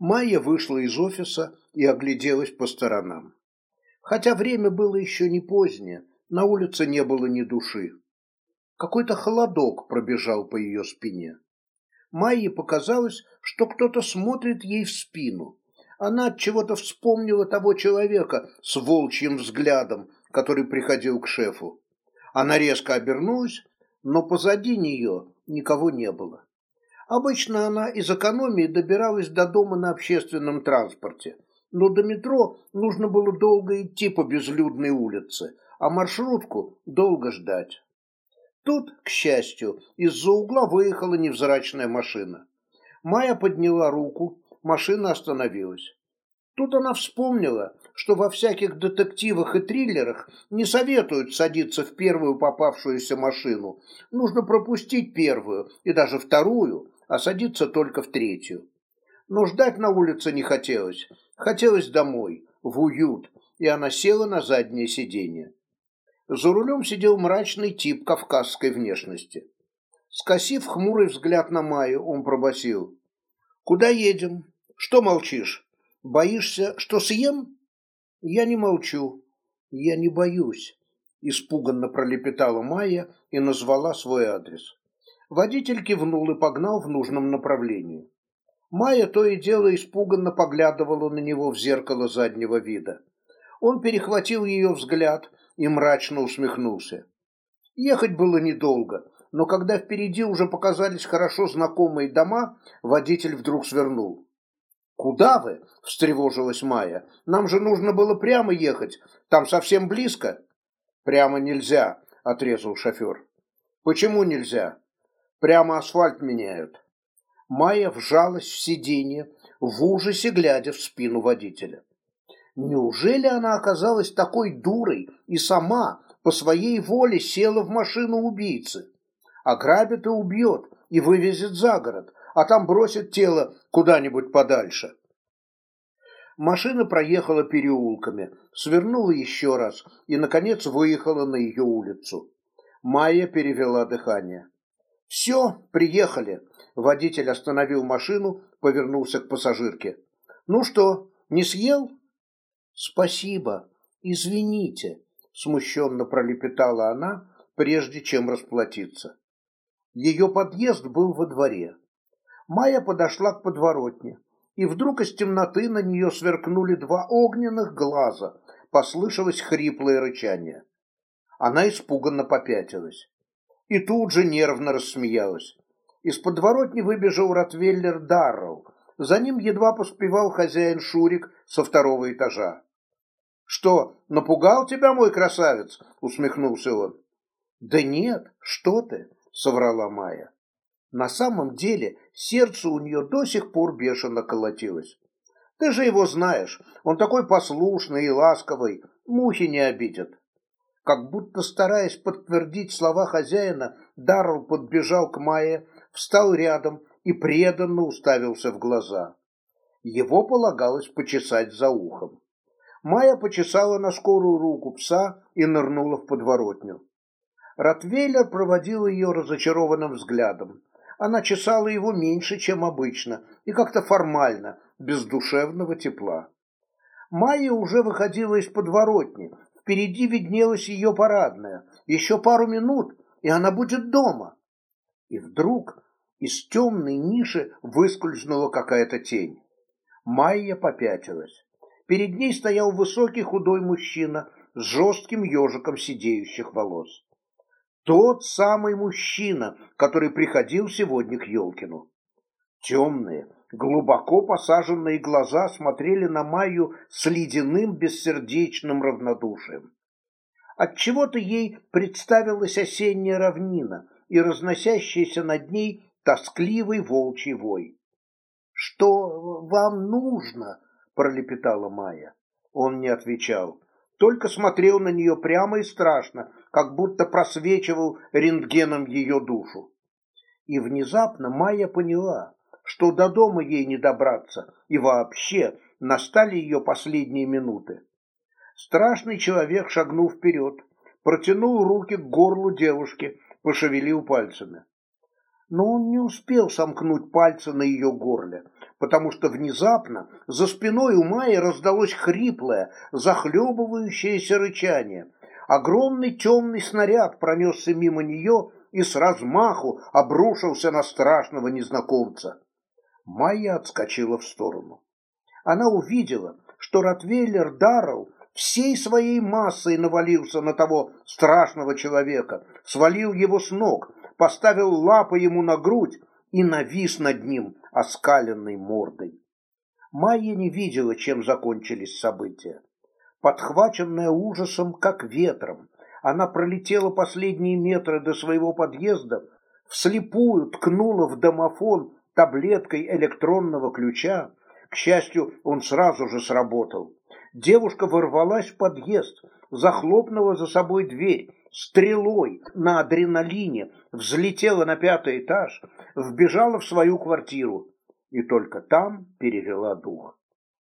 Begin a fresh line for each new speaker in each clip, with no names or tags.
Майя вышла из офиса и огляделась по сторонам. Хотя время было еще не позднее, на улице не было ни души. Какой-то холодок пробежал по ее спине. Майе показалось, что кто-то смотрит ей в спину. Она от чего-то вспомнила того человека с волчьим взглядом, который приходил к шефу. Она резко обернулась, но позади нее никого не было. Обычно она из экономии добиралась до дома на общественном транспорте, но до метро нужно было долго идти по безлюдной улице, а маршрутку долго ждать. Тут, к счастью, из-за угла выехала невзрачная машина. Майя подняла руку, машина остановилась. Тут она вспомнила, что во всяких детективах и триллерах не советуют садиться в первую попавшуюся машину. Нужно пропустить первую и даже вторую, а садиться только в третью. Но ждать на улице не хотелось. Хотелось домой, в уют, и она села на заднее сиденье. За рулем сидел мрачный тип кавказской внешности. Скосив хмурый взгляд на Майю, он пробасил: «Куда едем? Что молчишь? Боишься, что съем?» «Я не молчу. Я не боюсь», – испуганно пролепетала Майя и назвала свой адрес. Водитель кивнул и погнал в нужном направлении. Майя то и дело испуганно поглядывала на него в зеркало заднего вида. Он перехватил ее взгляд и мрачно усмехнулся. Ехать было недолго, но когда впереди уже показались хорошо знакомые дома, водитель вдруг свернул. «Куда вы?» – встревожилась Майя. «Нам же нужно было прямо ехать. Там совсем близко». «Прямо нельзя», – отрезал шофер. «Почему нельзя?» Прямо асфальт меняют. Майя вжалась в сиденье, в ужасе глядя в спину водителя. Неужели она оказалась такой дурой и сама по своей воле села в машину убийцы? Ограбит и убьет, и вывезет за город, а там бросит тело куда-нибудь подальше. Машина проехала переулками, свернула еще раз и, наконец, выехала на ее улицу. Майя перевела дыхание. «Все, приехали!» Водитель остановил машину, повернулся к пассажирке. «Ну что, не съел?» «Спасибо, извините», — смущенно пролепетала она, прежде чем расплатиться. Ее подъезд был во дворе. Майя подошла к подворотне, и вдруг из темноты на нее сверкнули два огненных глаза, послышалось хриплое рычание. Она испуганно попятилась и тут же нервно рассмеялась. Из подворотни выбежал Ротвеллер Дарроу, За ним едва поспевал хозяин Шурик со второго этажа. «Что, напугал тебя мой красавец?» — усмехнулся он. «Да нет, что ты!» — соврала Майя. На самом деле сердце у нее до сих пор бешено колотилось. «Ты же его знаешь, он такой послушный и ласковый, мухи не обидят. Как будто стараясь подтвердить слова хозяина, Даррел подбежал к Майе, встал рядом и преданно уставился в глаза. Его полагалось почесать за ухом. Майя почесала на скорую руку пса и нырнула в подворотню. Ротвейлер проводил ее разочарованным взглядом. Она чесала его меньше, чем обычно, и как-то формально, без душевного тепла. Майя уже выходила из подворотни, Впереди виднелась ее парадная. Еще пару минут, и она будет дома. И вдруг из темной ниши выскользнула какая-то тень. Майя попятилась. Перед ней стоял высокий худой мужчина с жестким ежиком сидеющих волос. Тот самый мужчина, который приходил сегодня к Елкину. Темные, Глубоко посаженные глаза смотрели на Майю с ледяным бессердечным равнодушием. Отчего-то ей представилась осенняя равнина и разносящийся над ней тоскливый волчий вой. «Что вам нужно?» — пролепетала Майя. Он не отвечал, только смотрел на нее прямо и страшно, как будто просвечивал рентгеном ее душу. И внезапно Майя поняла, что до дома ей не добраться, и вообще настали ее последние минуты. Страшный человек шагнул вперед, протянул руки к горлу девушки, пошевелил пальцами. Но он не успел сомкнуть пальцы на ее горле, потому что внезапно за спиной у Майи раздалось хриплое, захлебывающееся рычание. Огромный темный снаряд пронесся мимо нее и с размаху обрушился на страшного незнакомца. Майя отскочила в сторону. Она увидела, что Ротвейлер Даррелл всей своей массой навалился на того страшного человека, свалил его с ног, поставил лапы ему на грудь и навис над ним оскаленной мордой. Майя не видела, чем закончились события. Подхваченная ужасом, как ветром, она пролетела последние метры до своего подъезда, вслепую ткнула в домофон таблеткой электронного ключа. К счастью, он сразу же сработал. Девушка ворвалась в подъезд, захлопнула за собой дверь, стрелой на адреналине взлетела на пятый этаж, вбежала в свою квартиру и только там перевела дух.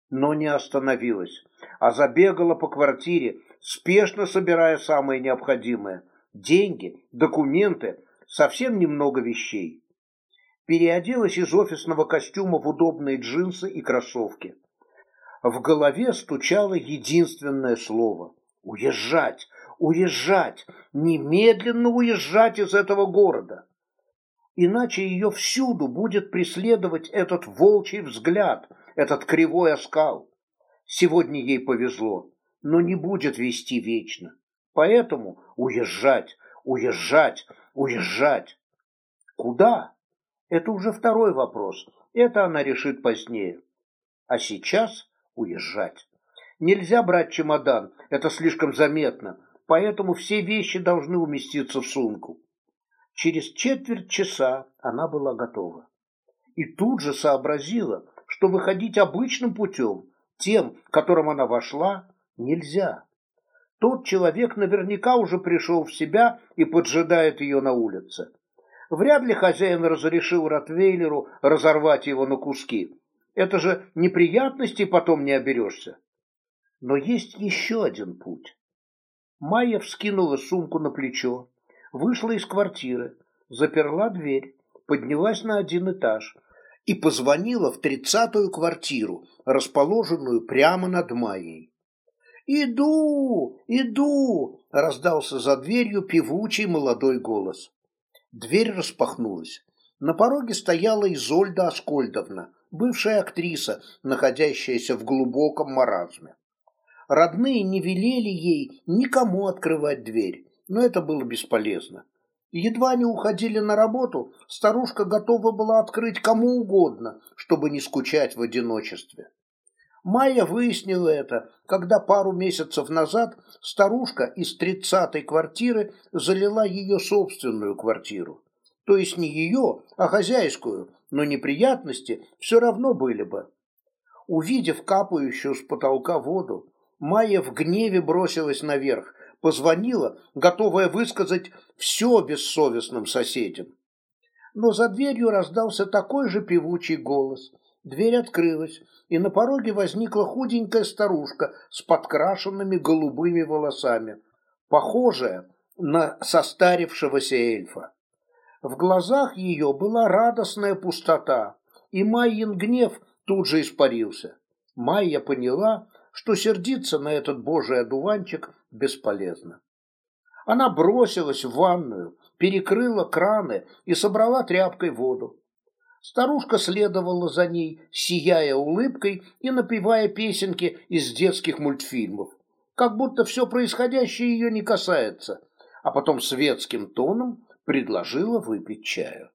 Но не остановилась, а забегала по квартире, спешно собирая самое необходимое – деньги, документы, совсем немного вещей переоделась из офисного костюма в удобные джинсы и кроссовки. В голове стучало единственное слово – уезжать, уезжать, немедленно уезжать из этого города. Иначе ее всюду будет преследовать этот волчий взгляд, этот кривой оскал. Сегодня ей повезло, но не будет вести вечно. Поэтому уезжать, уезжать, уезжать. Куда? Это уже второй вопрос. Это она решит позднее. А сейчас уезжать. Нельзя брать чемодан, это слишком заметно, поэтому все вещи должны уместиться в сумку. Через четверть часа она была готова. И тут же сообразила, что выходить обычным путем, тем, которым она вошла, нельзя. Тот человек наверняка уже пришел в себя и поджидает ее на улице. Вряд ли хозяин разрешил Ротвейлеру разорвать его на куски. Это же неприятности потом не оберешься. Но есть еще один путь. Майя вскинула сумку на плечо, вышла из квартиры, заперла дверь, поднялась на один этаж и позвонила в тридцатую квартиру, расположенную прямо над Майей. «Иду, иду!» — раздался за дверью певучий молодой голос. Дверь распахнулась. На пороге стояла Изольда Аскольдовна, бывшая актриса, находящаяся в глубоком маразме. Родные не велели ей никому открывать дверь, но это было бесполезно. Едва они уходили на работу, старушка готова была открыть кому угодно, чтобы не скучать в одиночестве. Майя выяснила это, когда пару месяцев назад старушка из 30-й квартиры залила ее собственную квартиру. То есть не ее, а хозяйскую, но неприятности все равно были бы. Увидев капающую с потолка воду, Майя в гневе бросилась наверх, позвонила, готовая высказать все бессовестным соседям. Но за дверью раздался такой же певучий голос – Дверь открылась, и на пороге возникла худенькая старушка с подкрашенными голубыми волосами, похожая на состарившегося эльфа. В глазах ее была радостная пустота, и Майин гнев тут же испарился. Майя поняла, что сердиться на этот божий одуванчик бесполезно. Она бросилась в ванную, перекрыла краны и собрала тряпкой воду. Старушка следовала за ней, сияя улыбкой и напевая песенки из детских мультфильмов, как будто все происходящее ее не касается, а потом светским тоном предложила выпить чаю.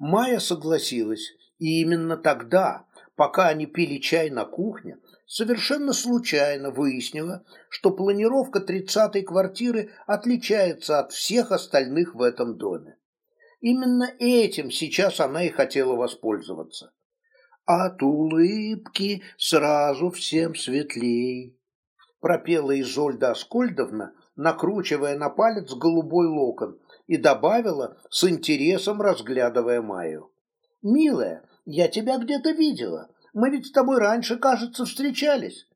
Майя согласилась, и именно тогда, пока они пили чай на кухне, совершенно случайно выяснила, что планировка тридцатой квартиры отличается от всех остальных в этом доме. Именно этим сейчас она и хотела воспользоваться. От улыбки сразу всем светлей, пропела Изольда Аскольдовна, накручивая на палец голубой локон, и добавила, с интересом разглядывая Майю: «Милая, я тебя где-то видела. Мы ведь с тобой раньше, кажется, встречались».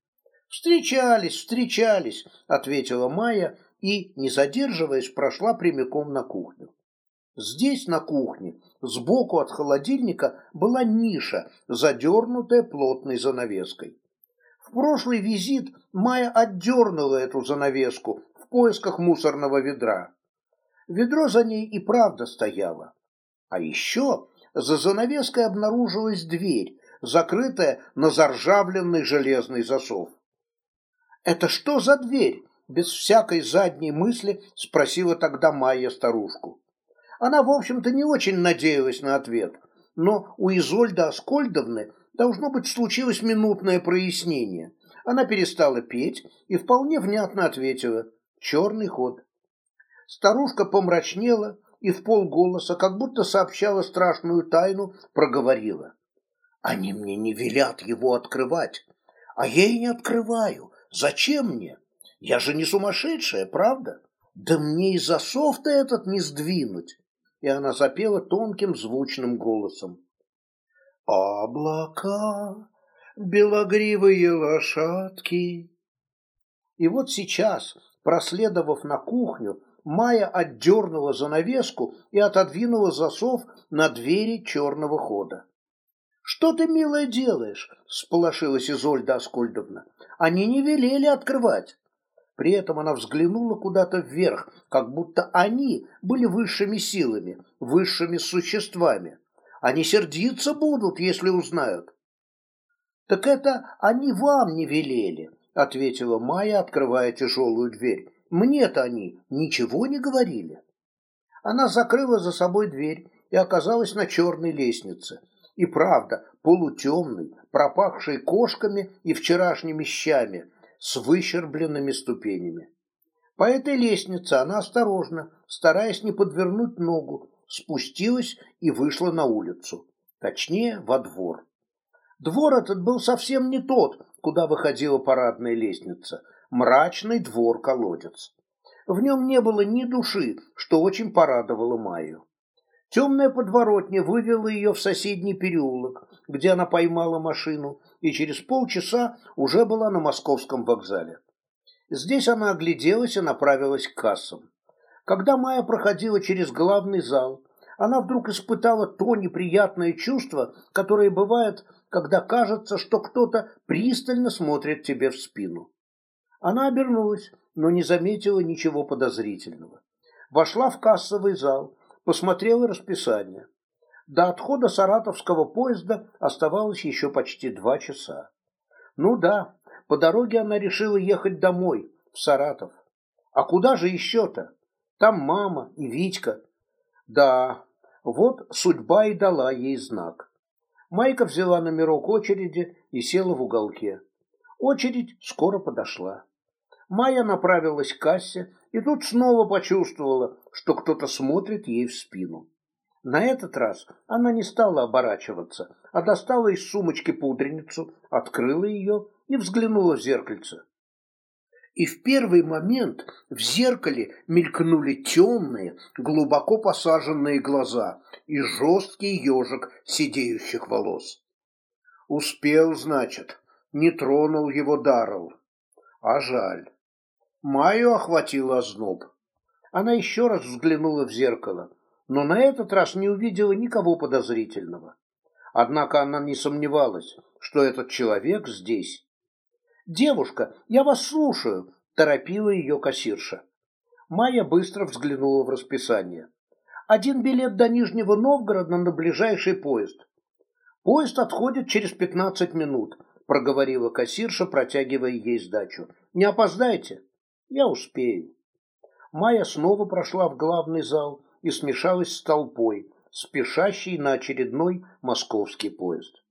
«Встречались, встречались», — ответила Майя и, не задерживаясь, прошла прямиком на кухню. Здесь, на кухне, сбоку от холодильника была ниша, задернутая плотной занавеской. В прошлый визит Майя отдернула эту занавеску в поисках мусорного ведра. Ведро за ней и правда стояло. А еще за занавеской обнаружилась дверь, закрытая на заржавленный железный засов. «Это что за дверь?» — без всякой задней мысли спросила тогда Майя старушку. Она, в общем-то, не очень надеялась на ответ, но у Изольды Аскольдовны должно быть случилось минутное прояснение. Она перестала петь и вполне внятно ответила «Черный ход». Старушка помрачнела и в полголоса, как будто сообщала страшную тайну, проговорила. «Они мне не велят его открывать, а я и не открываю. Зачем мне? Я же не сумасшедшая, правда?» Да мне и засов-то этот не сдвинуть и она запела тонким звучным голосом. «Облака, белогривые лошадки!» И вот сейчас, проследовав на кухню, Майя отдернула занавеску и отодвинула засов на двери черного хода. «Что ты, милая, делаешь?» – сполошилась Изольда Аскольдовна. «Они не велели открывать». При этом она взглянула куда-то вверх, как будто они были высшими силами, высшими существами. Они сердиться будут, если узнают. Так это они вам не велели, ответила Майя, открывая тяжелую дверь. Мне-то они ничего не говорили. Она закрыла за собой дверь и оказалась на черной лестнице. И правда, полутемной, пропахшей кошками и вчерашними щами – с выщербленными ступенями. По этой лестнице она осторожно, стараясь не подвернуть ногу, спустилась и вышла на улицу, точнее, во двор. Двор этот был совсем не тот, куда выходила парадная лестница, мрачный двор-колодец. В нем не было ни души, что очень порадовало Майю. Темная подворотня вывела ее в соседний переулок, где она поймала машину, и через полчаса уже была на московском вокзале. Здесь она огляделась и направилась к кассам. Когда Майя проходила через главный зал, она вдруг испытала то неприятное чувство, которое бывает, когда кажется, что кто-то пристально смотрит тебе в спину. Она обернулась, но не заметила ничего подозрительного. Вошла в кассовый зал – посмотрела расписание. До отхода саратовского поезда оставалось еще почти два часа. Ну да, по дороге она решила ехать домой, в Саратов. А куда же еще-то? Там мама и Витька. Да, вот судьба и дала ей знак. Майка взяла номерок очереди и села в уголке. Очередь скоро подошла. Майя направилась к кассе и тут снова почувствовала, что кто-то смотрит ей в спину. На этот раз она не стала оборачиваться, а достала из сумочки пудреницу, открыла ее и взглянула в зеркальце. И в первый момент в зеркале мелькнули темные, глубоко посаженные глаза и жесткий ежик сидеющих волос. Успел, значит, не тронул его Даррелл. А жаль. Маю охватил озноб. Она еще раз взглянула в зеркало, но на этот раз не увидела никого подозрительного. Однако она не сомневалась, что этот человек здесь. «Девушка, я вас слушаю», – торопила ее кассирша. Майя быстро взглянула в расписание. «Один билет до Нижнего Новгорода на ближайший поезд». «Поезд отходит через пятнадцать минут», – проговорила кассирша, протягивая ей сдачу. «Не опоздайте?» «Я успею». Майя снова прошла в главный зал и смешалась с толпой, спешащей на очередной московский поезд.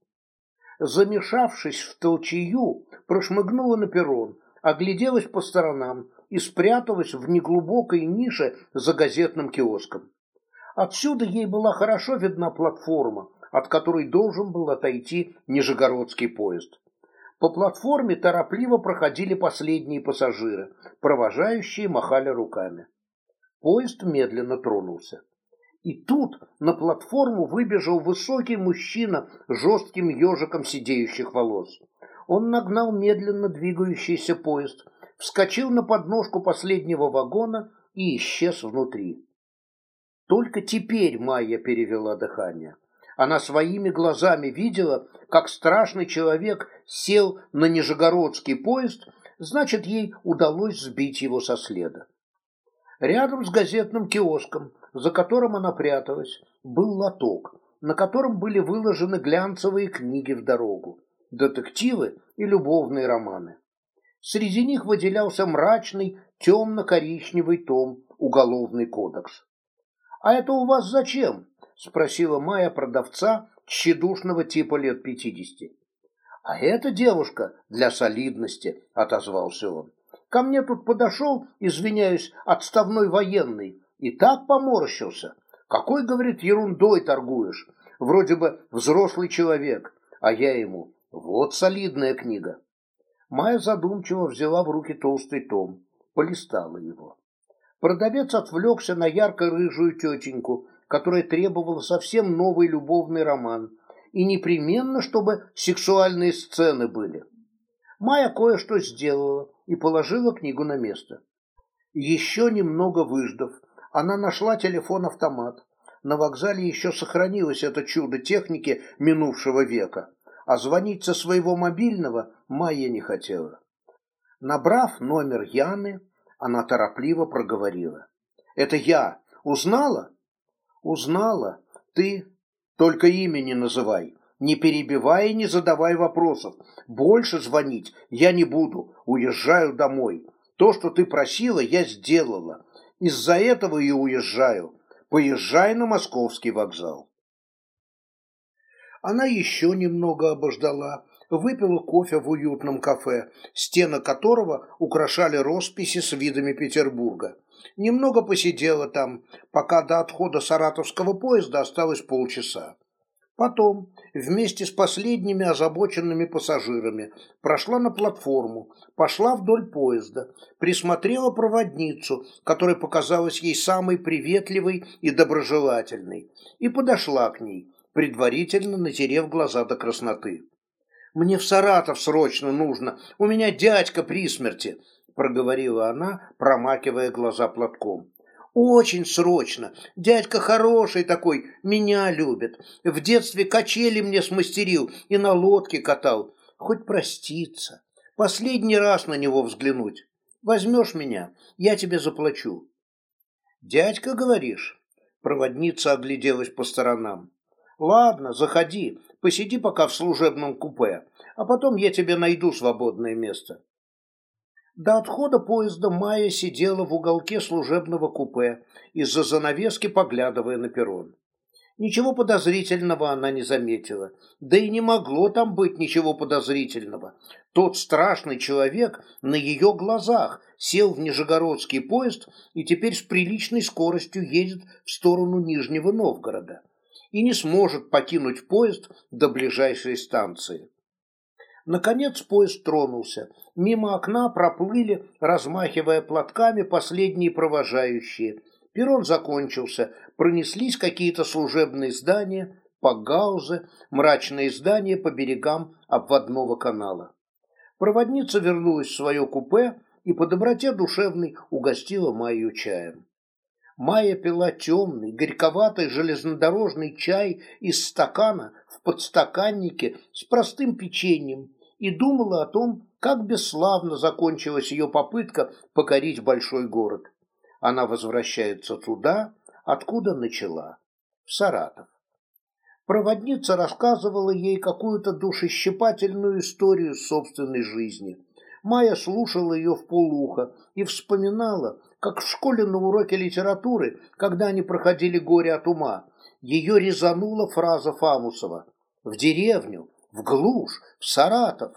Замешавшись в толчею, прошмыгнула на перрон, огляделась по сторонам и спряталась в неглубокой нише за газетным киоском. Отсюда ей была хорошо видна платформа, от которой должен был отойти Нижегородский поезд. По платформе торопливо проходили последние пассажиры, провожающие махали руками. Поезд медленно тронулся. И тут на платформу выбежал высокий мужчина с жестким ежиком сидеющих волос. Он нагнал медленно двигающийся поезд, вскочил на подножку последнего вагона и исчез внутри. Только теперь Майя перевела дыхание. Она своими глазами видела, как страшный человек сел на Нижегородский поезд, значит, ей удалось сбить его со следа. Рядом с газетным киоском, за которым она пряталась, был лоток, на котором были выложены глянцевые книги в дорогу, детективы и любовные романы. Среди них выделялся мрачный темно-коричневый том «Уголовный кодекс». «А это у вас зачем?» спросила Майя продавца, тщедушного типа лет пятидесяти. «А эта девушка для солидности», — отозвался он. «Ко мне тут подошел, извиняюсь, отставной военный, и так поморщился. Какой, говорит, ерундой торгуешь? Вроде бы взрослый человек, а я ему, вот солидная книга». Майя задумчиво взяла в руки толстый том, полистала его. Продавец отвлекся на ярко-рыжую тетеньку, которая требовала совсем новый любовный роман, и непременно, чтобы сексуальные сцены были. Майя кое-что сделала и положила книгу на место. Еще немного выждав, она нашла телефон-автомат. На вокзале еще сохранилось это чудо техники минувшего века, а звонить со своего мобильного Майя не хотела. Набрав номер Яны, она торопливо проговорила. «Это я! Узнала?» Узнала? Ты? Только имя не называй. Не перебивай и не задавай вопросов. Больше звонить я не буду. Уезжаю домой. То, что ты просила, я сделала. Из-за этого и уезжаю. Поезжай на московский вокзал. Она еще немного обождала, выпила кофе в уютном кафе, стены которого украшали росписи с видами Петербурга. Немного посидела там, пока до отхода саратовского поезда осталось полчаса. Потом, вместе с последними озабоченными пассажирами, прошла на платформу, пошла вдоль поезда, присмотрела проводницу, которая показалась ей самой приветливой и доброжелательной, и подошла к ней, предварительно натерев глаза до красноты. «Мне в Саратов срочно нужно, у меня дядька при смерти», проговорила она, промакивая глаза платком. «Очень срочно. Дядька хороший такой, меня любит. В детстве качели мне смастерил и на лодке катал. Хоть проститься. Последний раз на него взглянуть. Возьмешь меня, я тебе заплачу». «Дядька, говоришь?» Проводница огляделась по сторонам. «Ладно, заходи, посиди пока в служебном купе, а потом я тебе найду свободное место». До отхода поезда Майя сидела в уголке служебного купе, из-за занавески поглядывая на перрон. Ничего подозрительного она не заметила. Да и не могло там быть ничего подозрительного. Тот страшный человек на ее глазах сел в Нижегородский поезд и теперь с приличной скоростью едет в сторону Нижнего Новгорода. И не сможет покинуть поезд до ближайшей станции. Наконец поезд тронулся. Мимо окна проплыли, размахивая платками, последние провожающие. Перрон закончился. Пронеслись какие-то служебные здания, погаузы, мрачные здания по берегам обводного канала. Проводница вернулась в свое купе и по доброте душевной угостила Майю чаем. Майя пила темный, горьковатый железнодорожный чай из стакана в подстаканнике с простым печеньем и думала о том, как бесславно закончилась ее попытка покорить большой город. Она возвращается туда, откуда начала, в Саратов. Проводница рассказывала ей какую-то душещипательную историю собственной жизни. Майя слушала ее в полухо и вспоминала, как в школе на уроке литературы, когда они проходили «Горе от ума», ее резанула фраза Фамусова «В деревню, в глушь, в Саратов.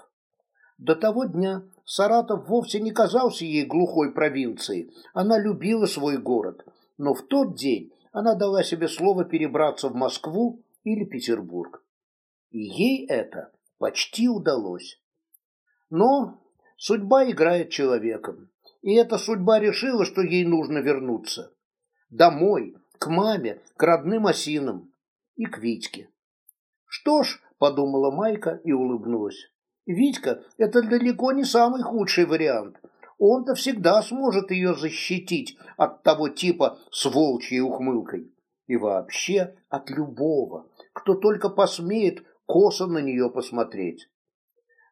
До того дня Саратов вовсе не казался ей глухой провинцией. Она любила свой город, но в тот день она дала себе слово перебраться в Москву или Петербург. И ей это почти удалось. Но судьба играет человеком, и эта судьба решила, что ей нужно вернуться. Домой, к маме, к родным осинам и к Витьке. Что ж, подумала Майка и улыбнулась. Витька – это далеко не самый худший вариант. Он-то всегда сможет ее защитить от того типа с волчьей ухмылкой. И вообще от любого, кто только посмеет косо на нее посмотреть.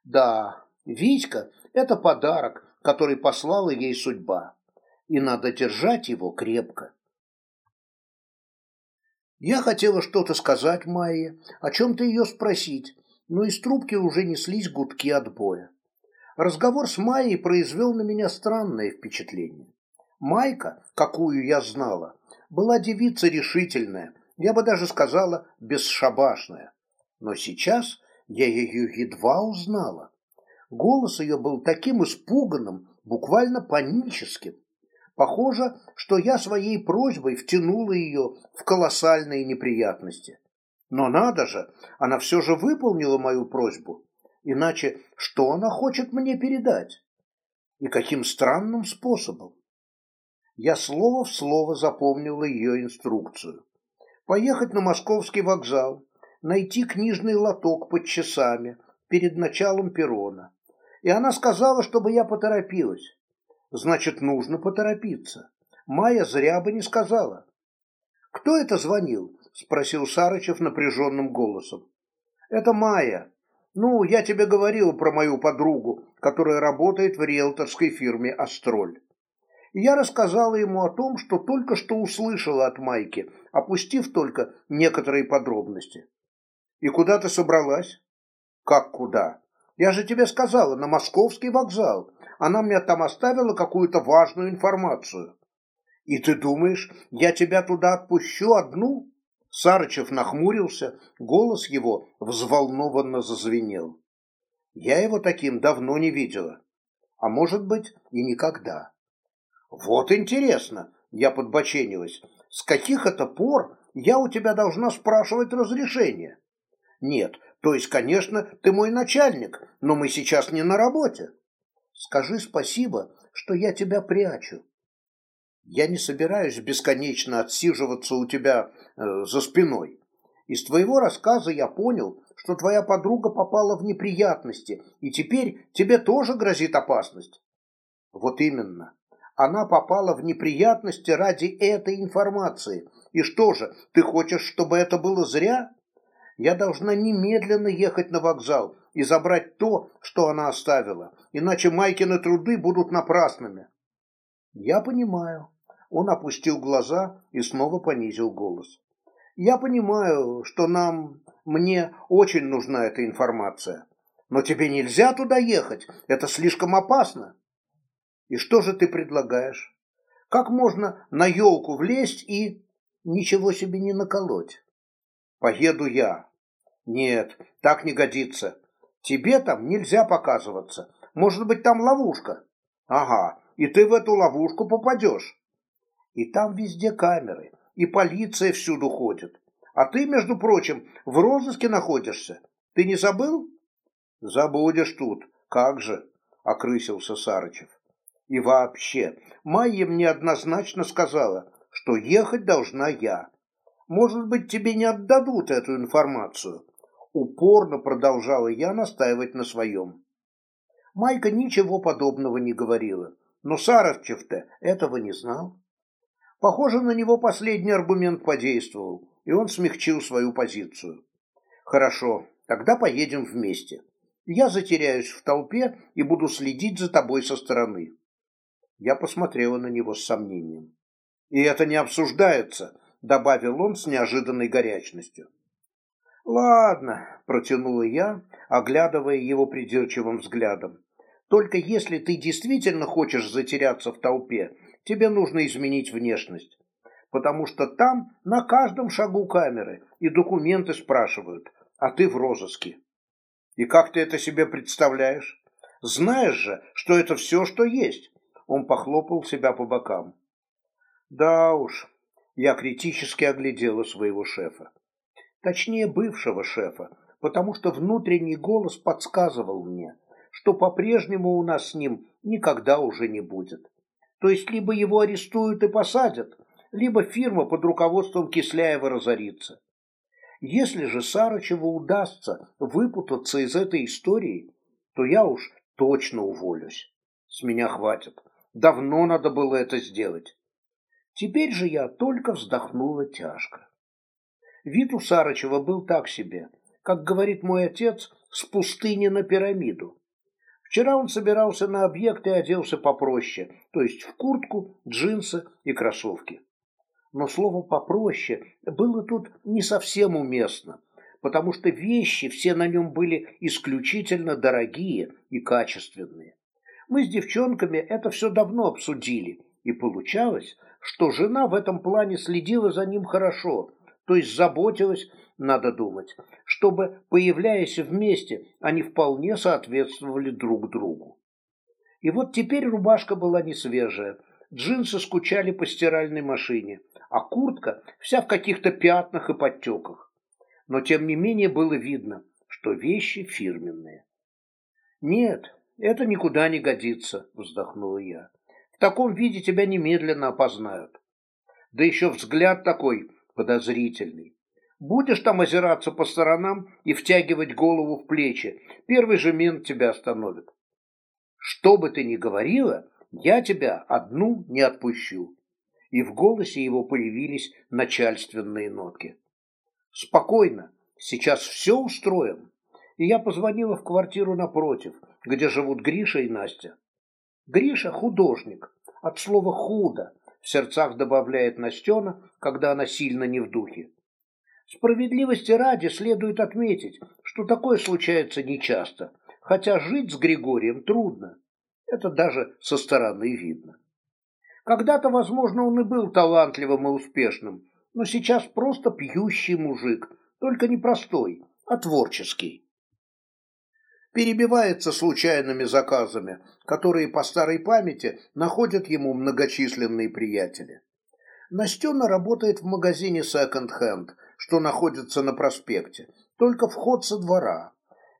Да, Витька – это подарок, который послала ей судьба. И надо держать его крепко. Я хотела что-то сказать Майе, о чем-то ее спросить, но из трубки уже неслись гудки отбоя. Разговор с Майей произвел на меня странное впечатление. Майка, какую я знала, была девица решительная, я бы даже сказала, бесшабашная. Но сейчас я ее едва узнала. Голос ее был таким испуганным, буквально паническим. Похоже, что я своей просьбой втянула ее в колоссальные неприятности. Но надо же, она все же выполнила мою просьбу. Иначе что она хочет мне передать? И каким странным способом? Я слово в слово запомнила ее инструкцию. Поехать на московский вокзал, найти книжный лоток под часами перед началом перрона. И она сказала, чтобы я поторопилась. Значит, нужно поторопиться. Майя зря бы не сказала. «Кто это звонил?» – спросил Сарычев напряженным голосом. «Это Майя. Ну, я тебе говорил про мою подругу, которая работает в риэлторской фирме «Астроль». Я рассказала ему о том, что только что услышала от Майки, опустив только некоторые подробности. «И куда ты собралась?» «Как куда? Я же тебе сказала, на московский вокзал. Она мне там оставила какую-то важную информацию. И ты думаешь, я тебя туда отпущу одну?» Сарычев нахмурился, голос его взволнованно зазвенел. «Я его таким давно не видела. А может быть, и никогда». «Вот интересно!» — я подбоченилась. «С каких это пор я у тебя должна спрашивать разрешение?» «Нет, то есть, конечно, ты мой начальник, но мы сейчас не на работе». Скажи спасибо, что я тебя прячу. Я не собираюсь бесконечно отсиживаться у тебя э, за спиной. Из твоего рассказа я понял, что твоя подруга попала в неприятности, и теперь тебе тоже грозит опасность. Вот именно. Она попала в неприятности ради этой информации. И что же, ты хочешь, чтобы это было зря? Я должна немедленно ехать на вокзал и забрать то, что она оставила, иначе Майкины труды будут напрасными. Я понимаю. Он опустил глаза и снова понизил голос. Я понимаю, что нам, мне очень нужна эта информация. Но тебе нельзя туда ехать, это слишком опасно. И что же ты предлагаешь? Как можно на елку влезть и ничего себе не наколоть? Поеду я. Нет, так не годится. Тебе там нельзя показываться. Может быть, там ловушка. Ага, и ты в эту ловушку попадешь. И там везде камеры, и полиция всюду ходит. А ты, между прочим, в розыске находишься. Ты не забыл? Забудешь тут. Как же, окрысился Сарычев. И вообще, Майя мне однозначно сказала, что ехать должна я. Может быть, тебе не отдадут эту информацию, упорно продолжала я настаивать на своем. Майка ничего подобного не говорила, но Саровчев-то этого не знал. Похоже, на него последний аргумент подействовал, и он смягчил свою позицию. «Хорошо, тогда поедем вместе. Я затеряюсь в толпе и буду следить за тобой со стороны». Я посмотрела на него с сомнением. «И это не обсуждается», — добавил он с неожиданной горячностью. «Ладно», — протянула я, оглядывая его придирчивым взглядом. «Только если ты действительно хочешь затеряться в толпе, тебе нужно изменить внешность, потому что там на каждом шагу камеры и документы спрашивают, а ты в розыске». «И как ты это себе представляешь? Знаешь же, что это все, что есть». Он похлопал себя по бокам. «Да уж», — я критически оглядела своего шефа. Точнее, бывшего шефа, потому что внутренний голос подсказывал мне, что по-прежнему у нас с ним никогда уже не будет. То есть либо его арестуют и посадят, либо фирма под руководством Кисляева разорится. Если же Сарычеву удастся выпутаться из этой истории, то я уж точно уволюсь. С меня хватит. Давно надо было это сделать. Теперь же я только вздохнула тяжко. Вид у Сарычева был так себе, как говорит мой отец, с пустыни на пирамиду. Вчера он собирался на объект и оделся попроще, то есть в куртку, джинсы и кроссовки. Но слово «попроще» было тут не совсем уместно, потому что вещи все на нем были исключительно дорогие и качественные. Мы с девчонками это все давно обсудили, и получалось, что жена в этом плане следила за ним хорошо – то есть заботилась, надо думать, чтобы, появляясь вместе, они вполне соответствовали друг другу. И вот теперь рубашка была не свежая, джинсы скучали по стиральной машине, а куртка вся в каких-то пятнах и подтеках. Но тем не менее было видно, что вещи фирменные. «Нет, это никуда не годится», — вздохнула я. «В таком виде тебя немедленно опознают. Да еще взгляд такой подозрительный. Будешь там озираться по сторонам и втягивать голову в плечи, первый же мент тебя остановит. Что бы ты ни говорила, я тебя одну не отпущу. И в голосе его появились начальственные нотки. Спокойно, сейчас все устроим. И я позвонила в квартиру напротив, где живут Гриша и Настя. Гриша художник, от слова «худо», в сердцах добавляет Настена, когда она сильно не в духе. Справедливости ради следует отметить, что такое случается нечасто, хотя жить с Григорием трудно. Это даже со стороны видно. Когда-то, возможно, он и был талантливым и успешным, но сейчас просто пьющий мужик, только не простой, а творческий перебивается случайными заказами, которые по старой памяти находят ему многочисленные приятели. Настена работает в магазине секонд-хенд, что находится на проспекте, только вход со двора.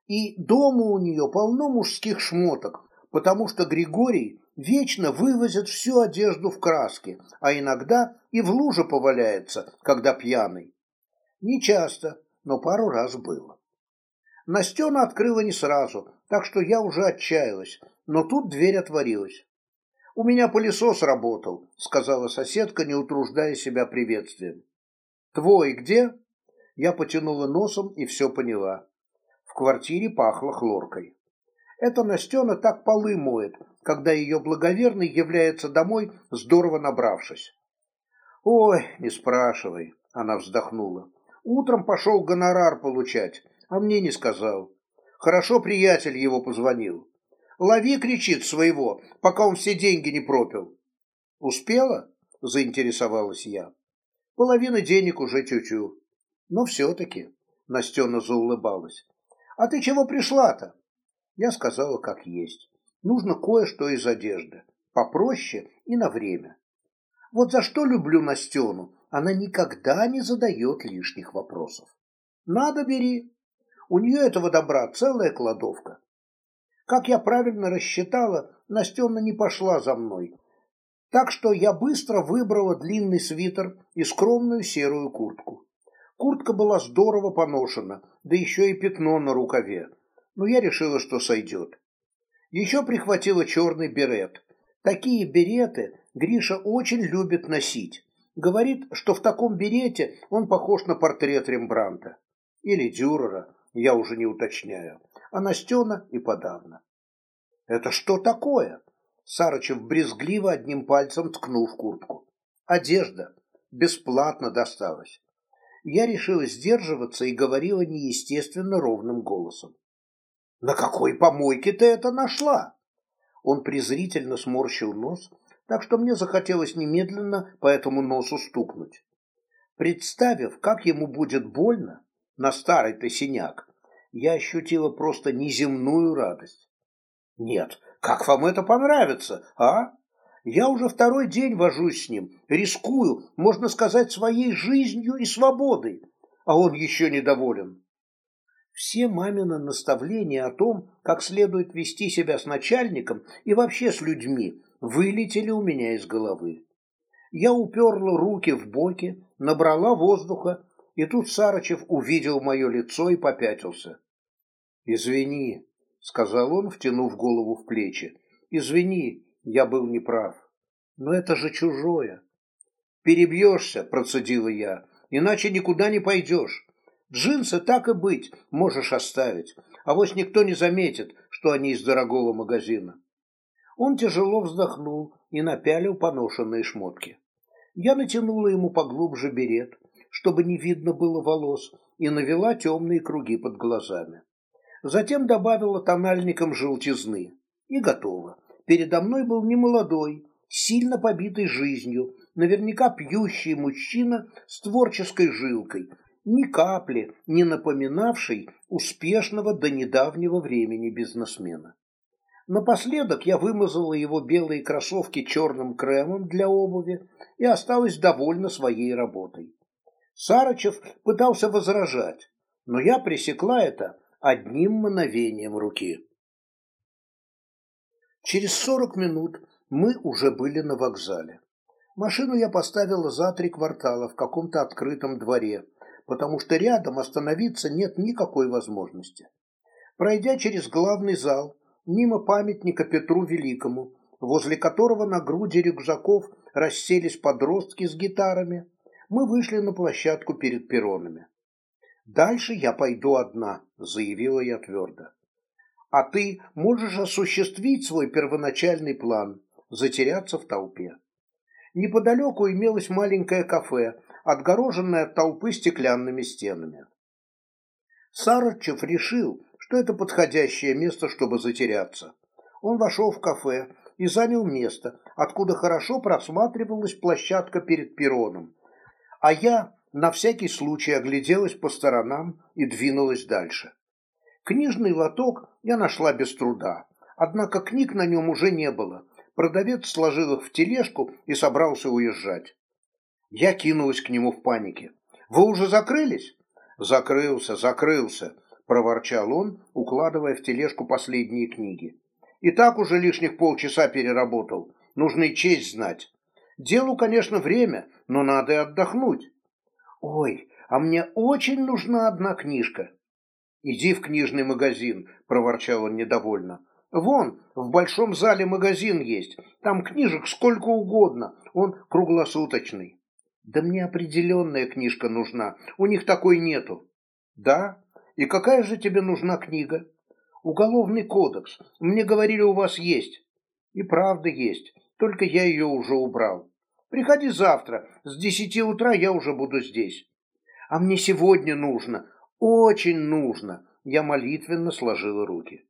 И дома у нее полно мужских шмоток, потому что Григорий вечно вывозит всю одежду в краске, а иногда и в луже поваляется, когда пьяный. Не часто, но пару раз было. Настена открыла не сразу, так что я уже отчаялась, но тут дверь отворилась. «У меня пылесос работал», — сказала соседка, не утруждая себя приветствием. «Твой где?» Я потянула носом и все поняла. В квартире пахло хлоркой. Это Настена так полы моет, когда ее благоверный является домой, здорово набравшись. «Ой, не спрашивай», — она вздохнула. «Утром пошел гонорар получать, а мне не сказал. Хорошо приятель его позвонил. Лови, кричит своего, пока он все деньги не пропил. Успела? Заинтересовалась я. Половина денег уже тю-тю. Ну, Но все-таки, Настена заулыбалась. А ты чего пришла-то? Я сказала, как есть. Нужно кое-что из одежды. Попроще и на время. Вот за что люблю Настену. Она никогда не задает лишних вопросов. Надо бери, у нее этого добра целая кладовка. Как я правильно рассчитала, Настена не пошла за мной. Так что я быстро выбрала длинный свитер и скромную серую куртку. Куртка была здорово поношена, да еще и пятно на рукаве. Но я решила, что сойдет. Еще прихватила черный берет. Такие береты Гриша очень любит носить. Говорит, что в таком берете он похож на портрет Рембранта или Дюрера, я уже не уточняю, а Настена и подавно. «Это что такое?» Сарычев брезгливо одним пальцем ткнул в куртку. «Одежда. Бесплатно досталась». Я решила сдерживаться и говорила неестественно ровным голосом. «На какой помойке ты это нашла?» Он презрительно сморщил нос, так что мне захотелось немедленно по этому носу стукнуть. Представив, как ему будет больно, на старый-то синяк, я ощутила просто неземную радость. Нет, как вам это понравится, а? Я уже второй день вожусь с ним, рискую, можно сказать, своей жизнью и свободой, а он еще недоволен. Все мамины наставления о том, как следует вести себя с начальником и вообще с людьми, вылетели у меня из головы. Я уперла руки в боки, набрала воздуха и тут Сарычев увидел мое лицо и попятился. «Извини», — сказал он, втянув голову в плечи, — «извини, я был неправ. Но это же чужое». «Перебьешься», — процедила я, — «иначе никуда не пойдешь. Джинсы так и быть можешь оставить, а вось никто не заметит, что они из дорогого магазина». Он тяжело вздохнул и напялил поношенные шмотки. Я натянула ему поглубже берет, чтобы не видно было волос, и навела темные круги под глазами. Затем добавила тональником желтизны. И готово. Передо мной был немолодой, сильно побитый жизнью, наверняка пьющий мужчина с творческой жилкой, ни капли не напоминавший успешного до недавнего времени бизнесмена. Напоследок я вымазала его белые кроссовки черным кремом для обуви и осталась довольна своей работой. Сарычев пытался возражать, но я пресекла это одним мановением руки. Через сорок минут мы уже были на вокзале. Машину я поставила за три квартала в каком-то открытом дворе, потому что рядом остановиться нет никакой возможности. Пройдя через главный зал, мимо памятника Петру Великому, возле которого на груди рюкзаков расселись подростки с гитарами, мы вышли на площадку перед перронами. «Дальше я пойду одна», — заявила я твердо. «А ты можешь осуществить свой первоначальный план — затеряться в толпе». Неподалеку имелось маленькое кафе, отгороженное от толпы стеклянными стенами. Сарычев решил, что это подходящее место, чтобы затеряться. Он вошел в кафе и занял место, откуда хорошо просматривалась площадка перед перроном, а я на всякий случай огляделась по сторонам и двинулась дальше. Книжный лоток я нашла без труда, однако книг на нем уже не было. Продавец сложил их в тележку и собрался уезжать. Я кинулась к нему в панике. «Вы уже закрылись?» «Закрылся, закрылся», – проворчал он, укладывая в тележку последние книги. «И так уже лишних полчаса переработал. Нужно и честь знать. Делу, конечно, время, но надо и отдохнуть. Ой, а мне очень нужна одна книжка. Иди в книжный магазин, проворчал он недовольно. Вон, в большом зале магазин есть. Там книжек сколько угодно. Он круглосуточный. Да мне определенная книжка нужна. У них такой нету. Да? И какая же тебе нужна книга? Уголовный кодекс. Мне говорили, у вас есть. И правда есть. Только я ее уже убрал. Приходи завтра, с десяти утра я уже буду здесь. А мне сегодня нужно, очень нужно. Я молитвенно сложила руки.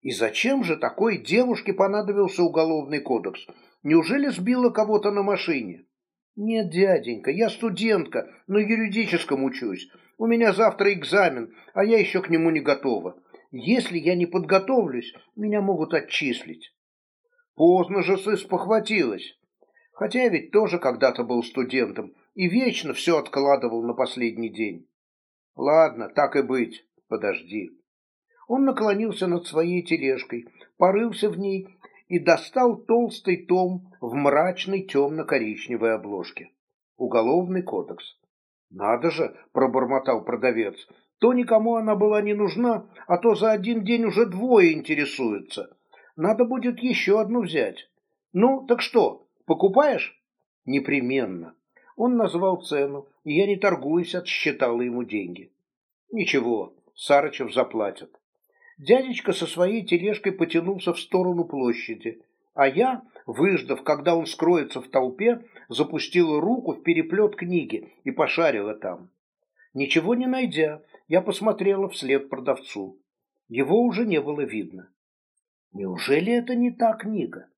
И зачем же такой девушке понадобился уголовный кодекс? Неужели сбила кого-то на машине? Нет, дяденька, я студентка, но юридическом учусь. У меня завтра экзамен, а я еще к нему не готова. Если я не подготовлюсь, меня могут отчислить. Поздно же сы спохватилась. Хотя я ведь тоже когда-то был студентом и вечно все откладывал на последний день. Ладно, так и быть, подожди. Он наклонился над своей тележкой, порылся в ней и достал толстый том в мрачной темно-коричневой обложке. Уголовный кодекс. «Надо же!» — пробормотал продавец. «То никому она была не нужна, а то за один день уже двое интересуются. Надо будет еще одну взять. Ну, так что, Покупаешь? Непременно. Он назвал цену, и я, не торгуясь, отсчитала а ему деньги. Ничего, Сарычев заплатит. Дядечка со своей тележкой потянулся в сторону площади, а я, выждав, когда он скроется в толпе, запустила руку в переплет книги и пошарила там. Ничего не найдя, я посмотрела вслед продавцу. Его уже не было видно. Неужели это не та книга?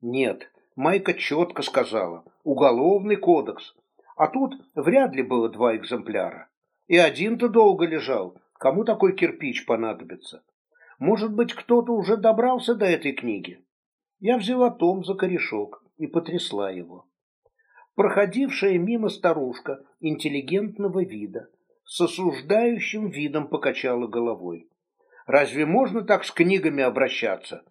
Нет, Майка четко сказала «Уголовный кодекс». А тут вряд ли было два экземпляра. И один-то долго лежал. Кому такой кирпич понадобится? Может быть, кто-то уже добрался до этой книги? Я взяла том за корешок и потрясла его. Проходившая мимо старушка интеллигентного вида с осуждающим видом покачала головой. «Разве можно так с книгами обращаться?»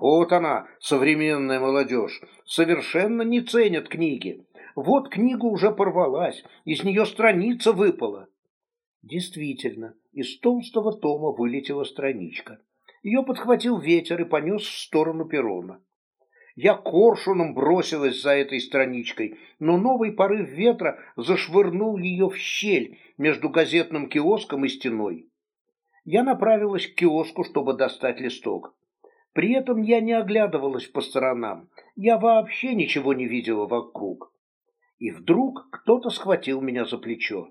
Вот она, современная молодежь, совершенно не ценят книги. Вот книга уже порвалась, из нее страница выпала. Действительно, из толстого тома вылетела страничка. Ее подхватил ветер и понес в сторону перрона. Я коршуном бросилась за этой страничкой, но новый порыв ветра зашвырнул ее в щель между газетным киоском и стеной. Я направилась к киоску, чтобы достать листок. При этом я не оглядывалась по сторонам, я вообще ничего не видела вокруг. И вдруг кто-то схватил меня за плечо.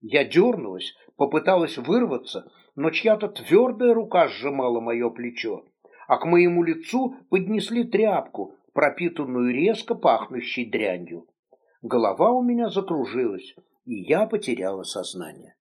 Я дернулась, попыталась вырваться, но чья-то твердая рука сжимала мое плечо, а к моему лицу поднесли тряпку, пропитанную резко пахнущей дрянью. Голова у меня закружилась, и я потеряла сознание.